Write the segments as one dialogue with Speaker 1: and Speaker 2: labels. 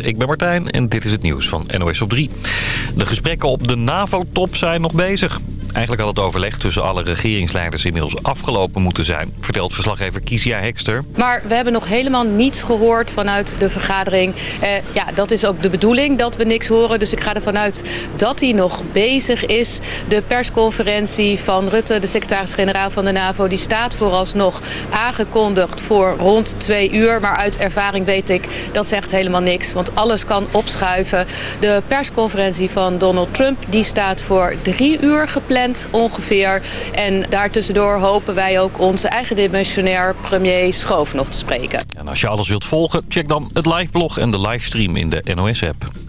Speaker 1: Ik ben Martijn en dit is het nieuws van NOS op 3. De gesprekken op de NAVO-top zijn nog bezig. Eigenlijk had het overleg tussen alle regeringsleiders inmiddels afgelopen moeten zijn... vertelt verslaggever Kizia Hekster.
Speaker 2: Maar we hebben nog helemaal niets gehoord vanuit de vergadering. Eh, ja, dat is ook de bedoeling, dat we niks horen. Dus ik ga ervan uit dat hij nog bezig is. De persconferentie van Rutte, de secretaris-generaal van de NAVO... die staat vooralsnog aangekondigd voor rond twee uur. Maar uit ervaring weet ik, dat zegt helemaal niks. Want alles kan opschuiven. De persconferentie van Donald Trump die staat voor drie uur gepland ongeveer. En daartussendoor hopen wij ook onze eigen dimensionair premier Schoof nog te spreken.
Speaker 1: En als je alles wilt volgen, check dan het liveblog en de livestream in de NOS-app.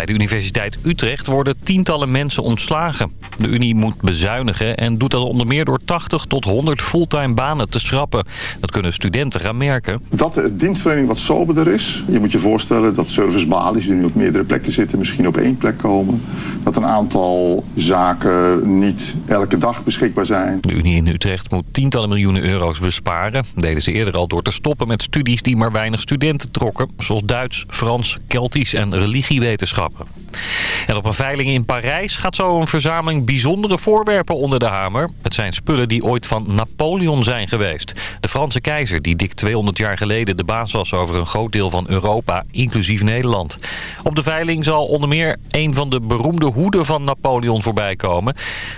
Speaker 1: Bij de Universiteit Utrecht worden tientallen mensen ontslagen. De Unie moet bezuinigen en doet dat onder meer door 80 tot 100 fulltime banen te schrappen. Dat kunnen studenten gaan merken.
Speaker 3: Dat de dienstverlening wat soberder is. Je moet je voorstellen dat servicebalies die nu op meerdere plekken zitten misschien op één plek komen. Dat een aantal zaken niet elke dag beschikbaar zijn.
Speaker 1: De Unie in Utrecht moet tientallen miljoenen euro's besparen. Dat deden ze eerder al door te stoppen met studies die maar weinig studenten trokken. Zoals Duits, Frans, Keltisch en religiewetenschappen. En op een veiling in Parijs gaat zo een verzameling bijzondere voorwerpen onder de hamer. Het zijn spullen die ooit van Napoleon zijn geweest. De Franse keizer die dik 200 jaar geleden de baas was over een groot deel van Europa, inclusief Nederland. Op de veiling zal onder meer een van de beroemde hoeden van Napoleon voorbij komen.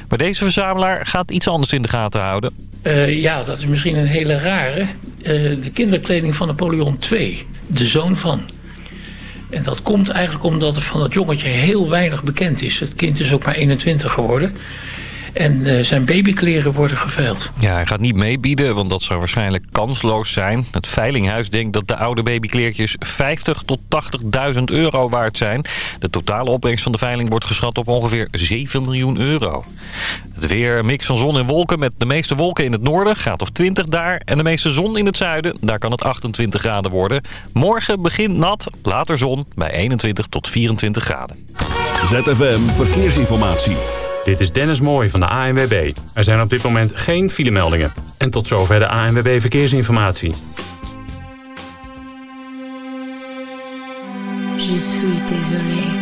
Speaker 1: Maar deze verzamelaar gaat iets anders in de gaten houden.
Speaker 4: Uh, ja, dat is misschien een hele rare. Uh, de kinderkleding van Napoleon II, de zoon van... En dat komt eigenlijk omdat er van dat jongetje heel weinig bekend is. Het kind is ook maar 21 geworden. En uh, zijn babykleren worden geveild.
Speaker 1: Ja, hij gaat niet meebieden, want dat zou waarschijnlijk kansloos zijn. Het Veilinghuis denkt dat de oude babykleertjes 50 tot 80.000 euro waard zijn. De totale opbrengst van de veiling wordt geschat op ongeveer 7 miljoen euro. Het weer, een mix van zon en wolken met de meeste wolken in het noorden, gaat of 20 daar. En de meeste zon in het zuiden, daar kan het 28 graden worden. Morgen begint nat, later zon bij 21 tot 24 graden.
Speaker 5: ZFM Verkeersinformatie.
Speaker 6: Dit is Dennis Mooij van de ANWB. Er zijn op dit moment geen filemeldingen. En tot zover de ANWB Verkeersinformatie. Je désolé.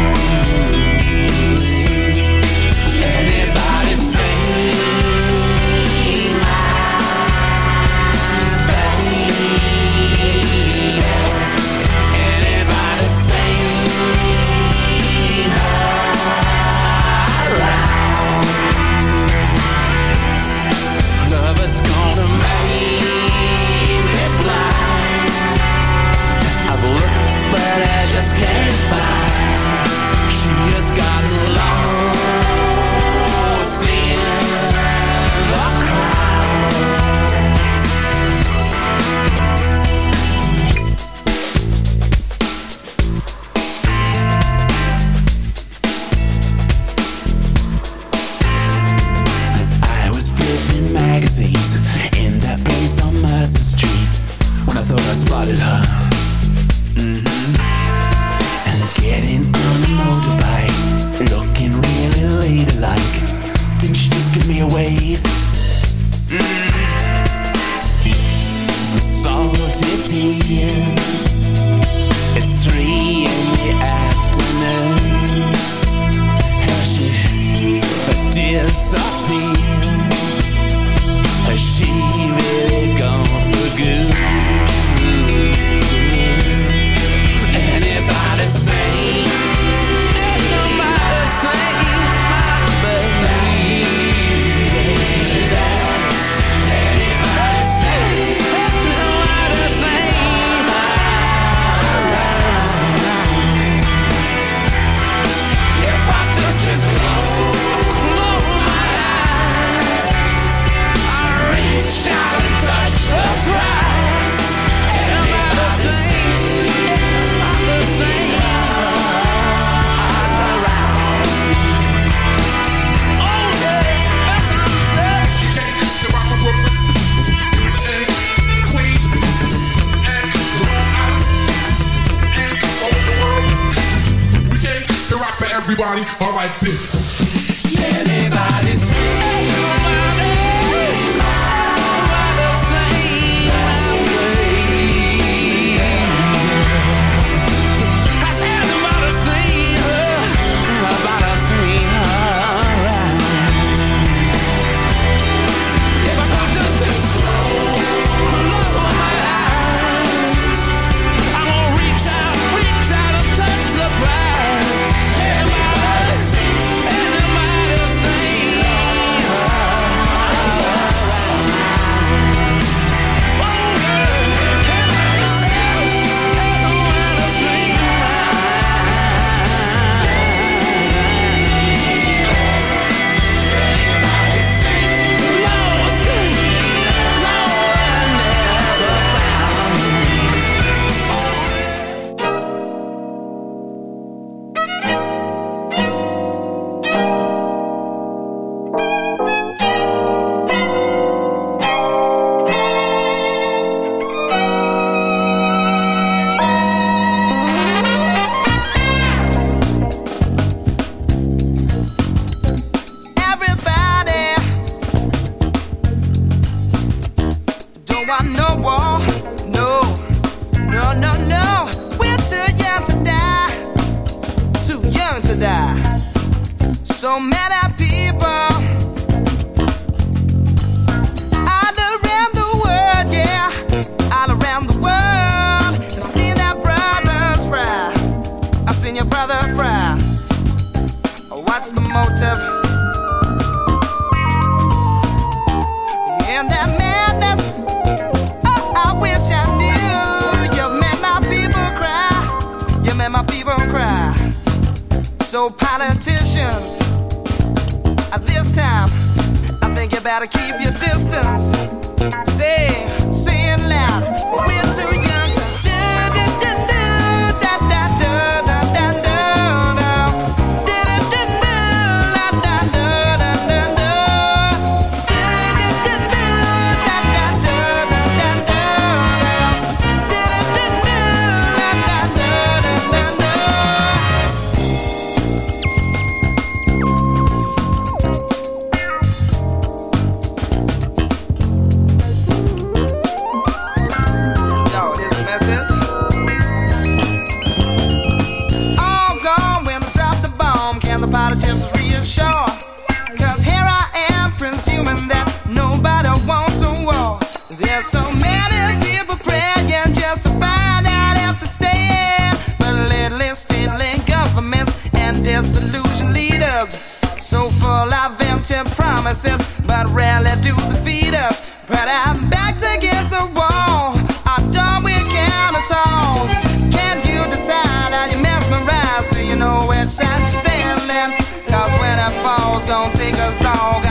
Speaker 7: Full of empty promises, but rarely do they feed us. But our backs against the wall, our door we can't at all. Can you decide? how you mesmerized? Do you know which side you're standing? Cause when it falls, gonna take us all.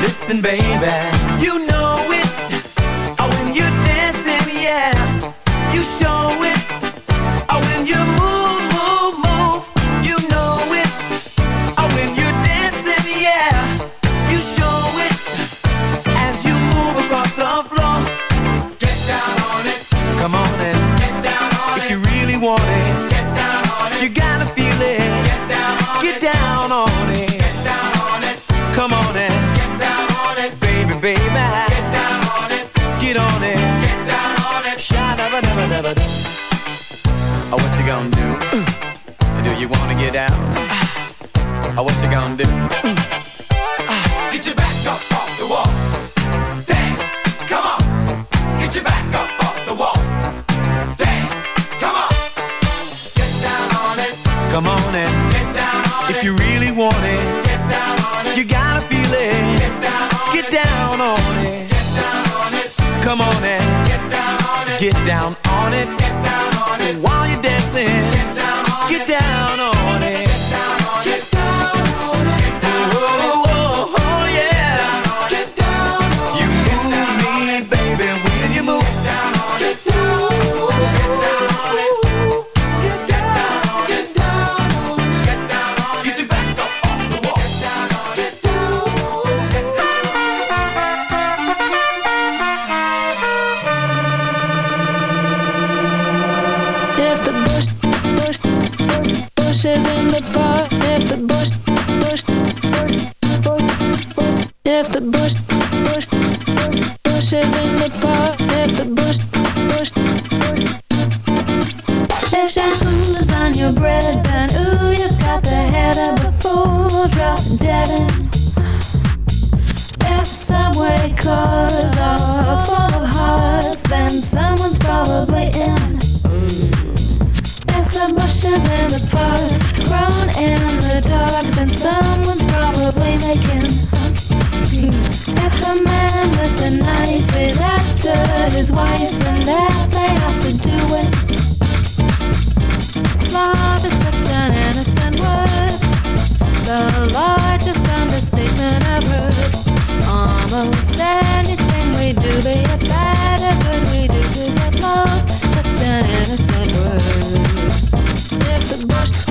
Speaker 8: Listen, baby, you know it. Oh, when you're dancing, yeah, you show it. Oh, when you move, move, move, you know it. Oh, when you're dancing, yeah, you show it as you move across the floor. Get down on it. Come on and get down on if it. If you really want it, Baby. Get down on it. Get on it. Get down on it. Sha-da-ba-da-ba-da-ba.
Speaker 9: Oh, what you gonna do? do you wanna get down? Oh, what you gonna do?
Speaker 8: Get your back up off the wall. Dance, come on. Get your back up off the wall. Dance, come on. Get down on it. Come on Come on and get down on it. Get down on it. Get down on it. While you're dancing, get down on get it. Down on
Speaker 10: bush is in the fire, if the bush, bush, bush, if the bush, bush, bush is in the fire, if the bush, bush, if shampoo is on your bread, then ooh, you've got the head of a fool, drop dead in. If subway cars are full of hearts, then someone's probably in. If the bushes in the park in the dark, then someone's probably making. If the man with the knife is after his wife, then that they have to do it. Love is such an innocent word, the largest understatement I've heard. Almost anything we do, be it bad or good, we do to get more. Such an innocent word. If the bush,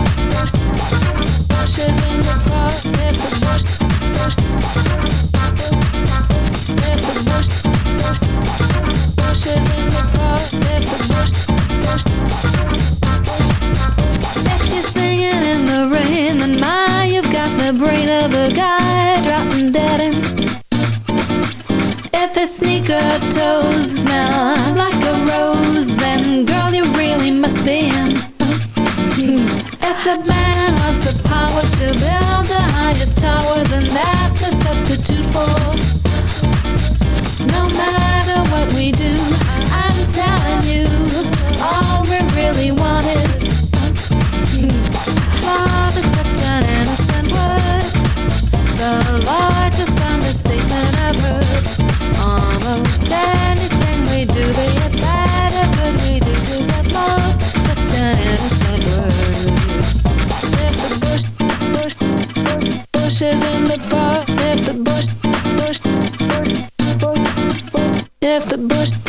Speaker 10: sneaker toes smell like a rose, then girl, you really must be in. Build the highest tower, then that's a substitute for. No matter what we do, I'm telling you, all we really want if the bush,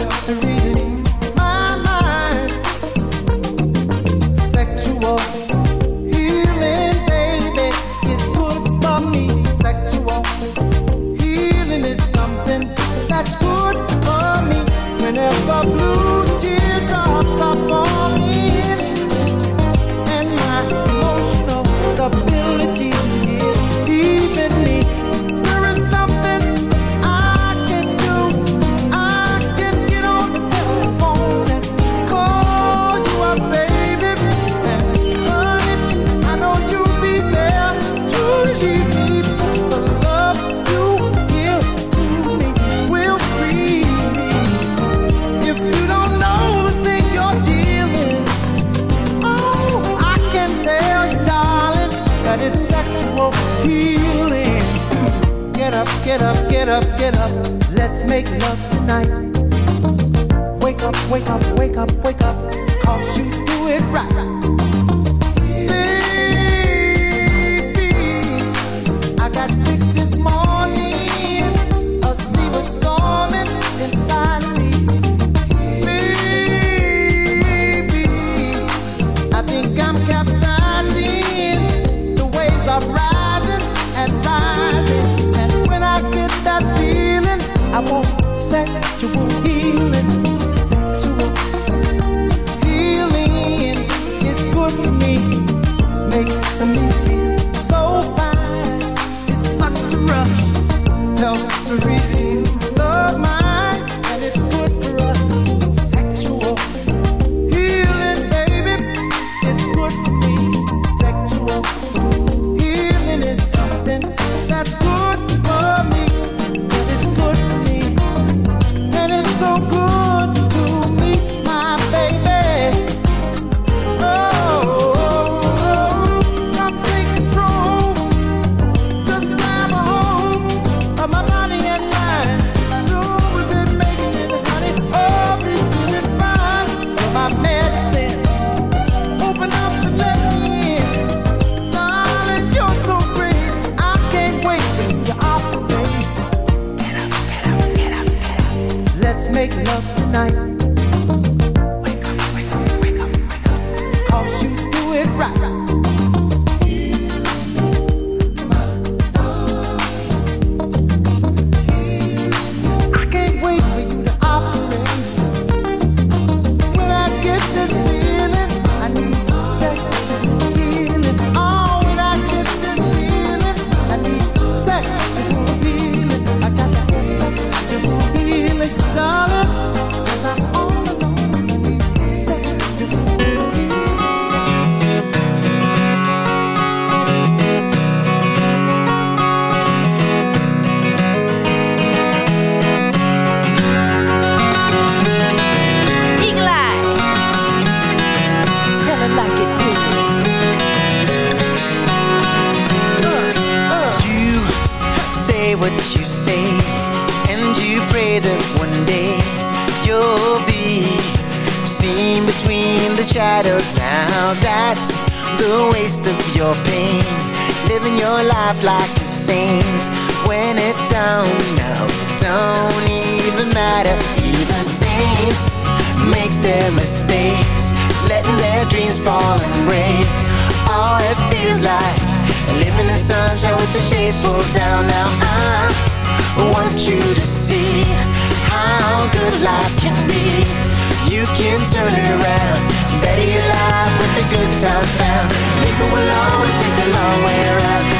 Speaker 7: the reason up, get up. Let's make love tonight. Wake up, wake up, wake up, wake up.
Speaker 11: Want Saints make their mistakes, letting their dreams fall and break. All it feels like living in sunshine with the shades pulled down. Now I want you to see how good life can be. You can turn it around, better your life with the good times found. People will always take the long way around.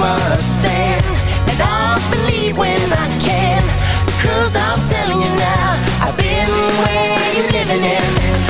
Speaker 12: Must stand. And I believe when I can. Cause I'm telling you now, I've been where you're living in.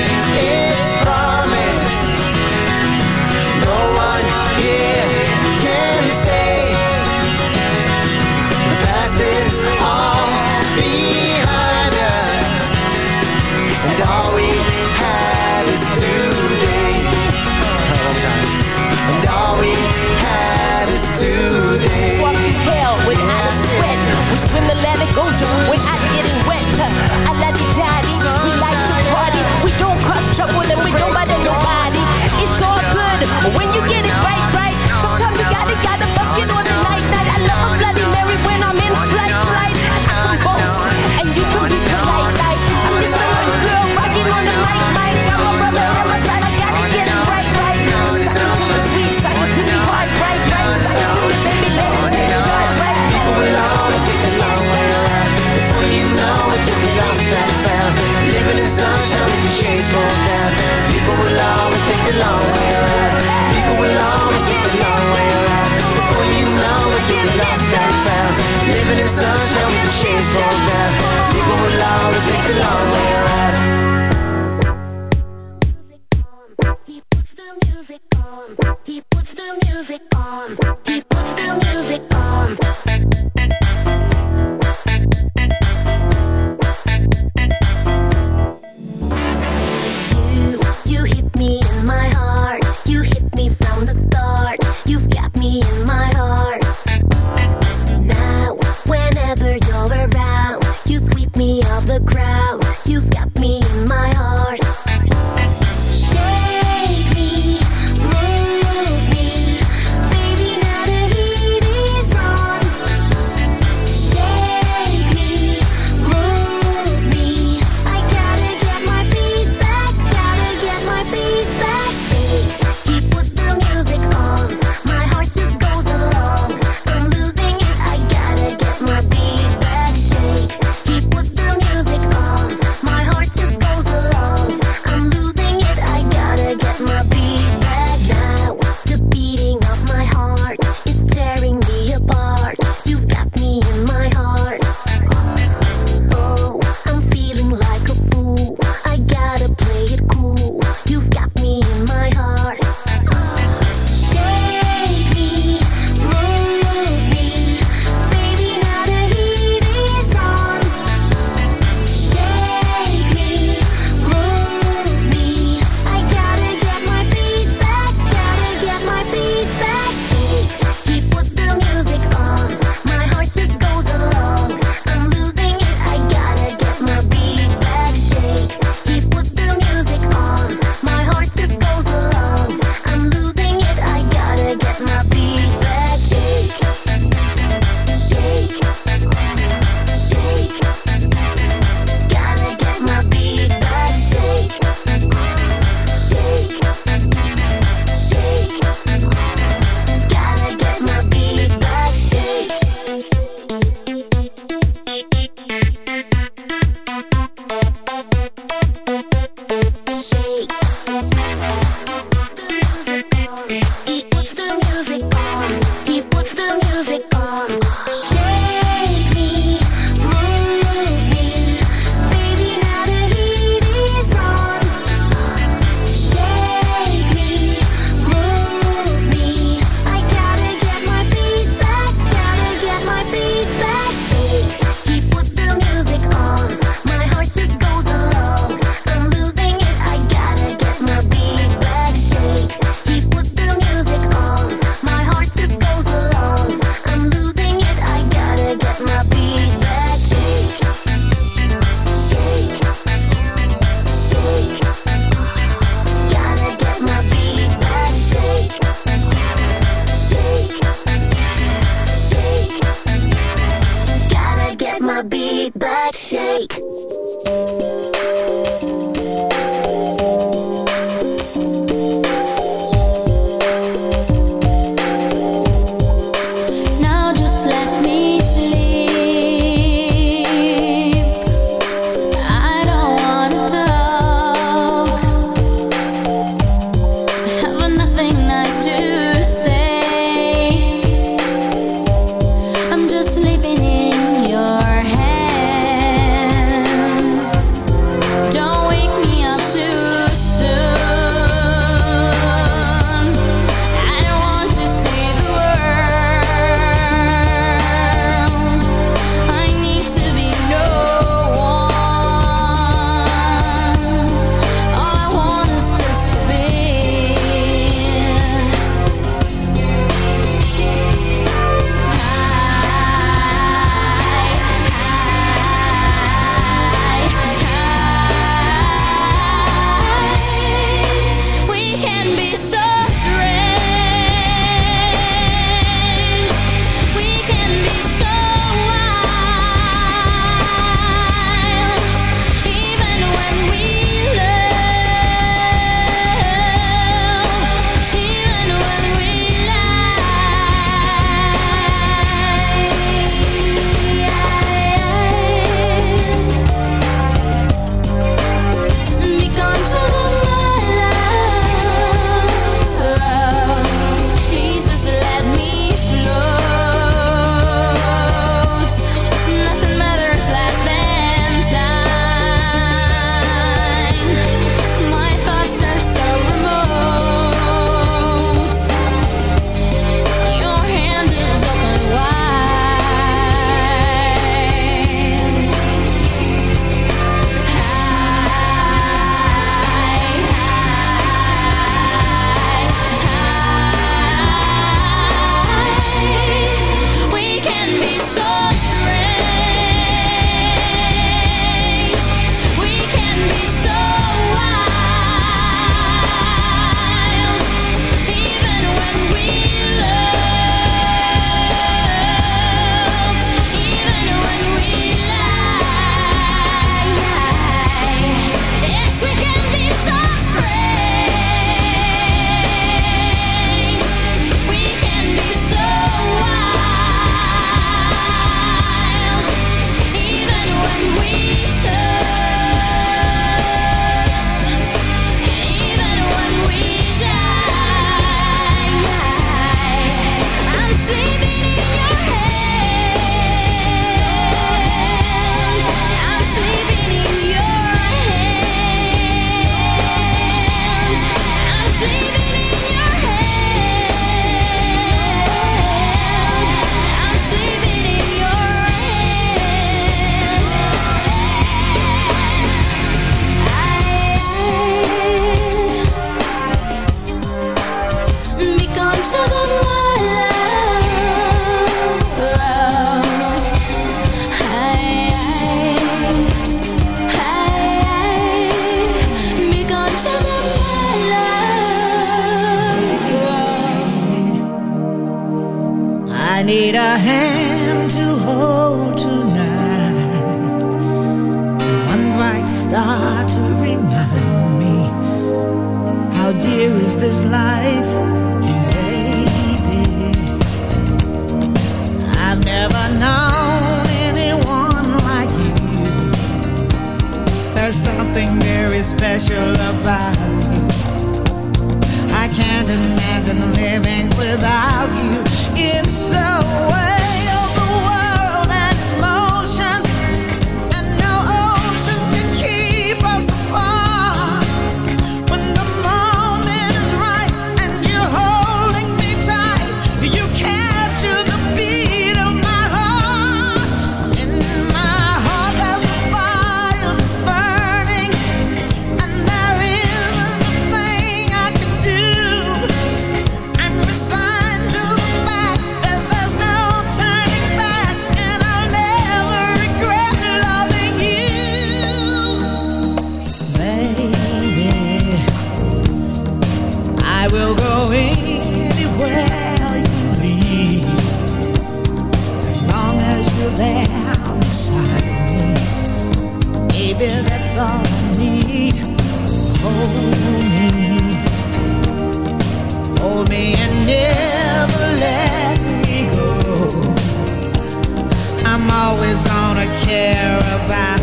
Speaker 13: care about.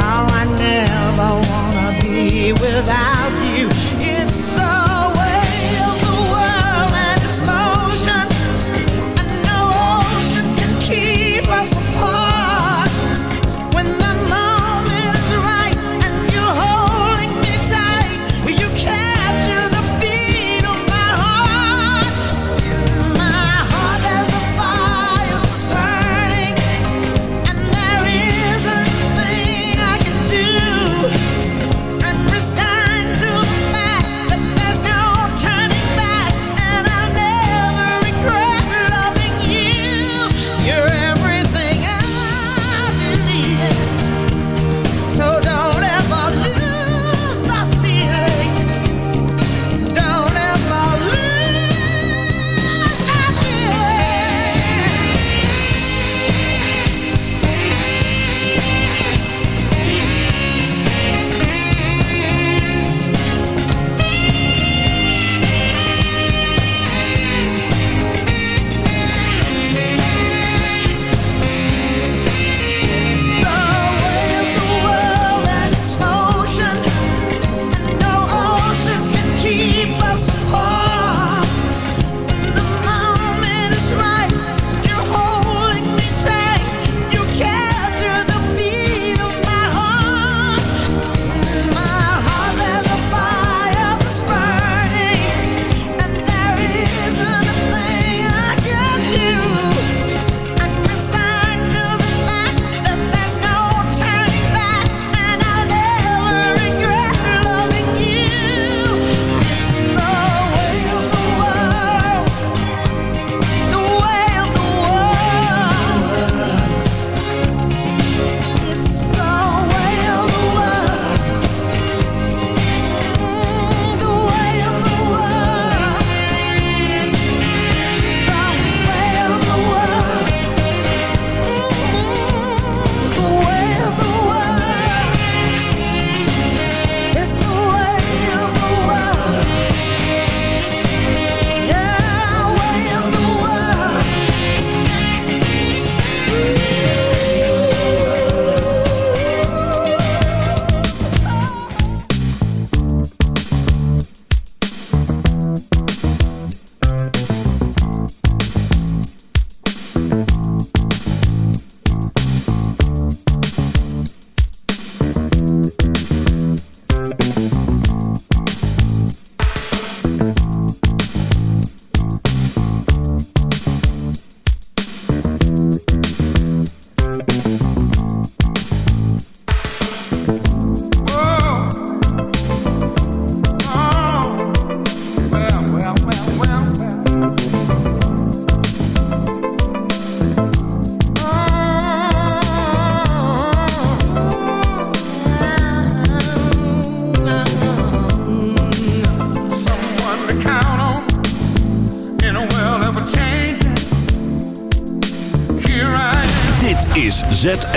Speaker 13: How I never wanna be without you.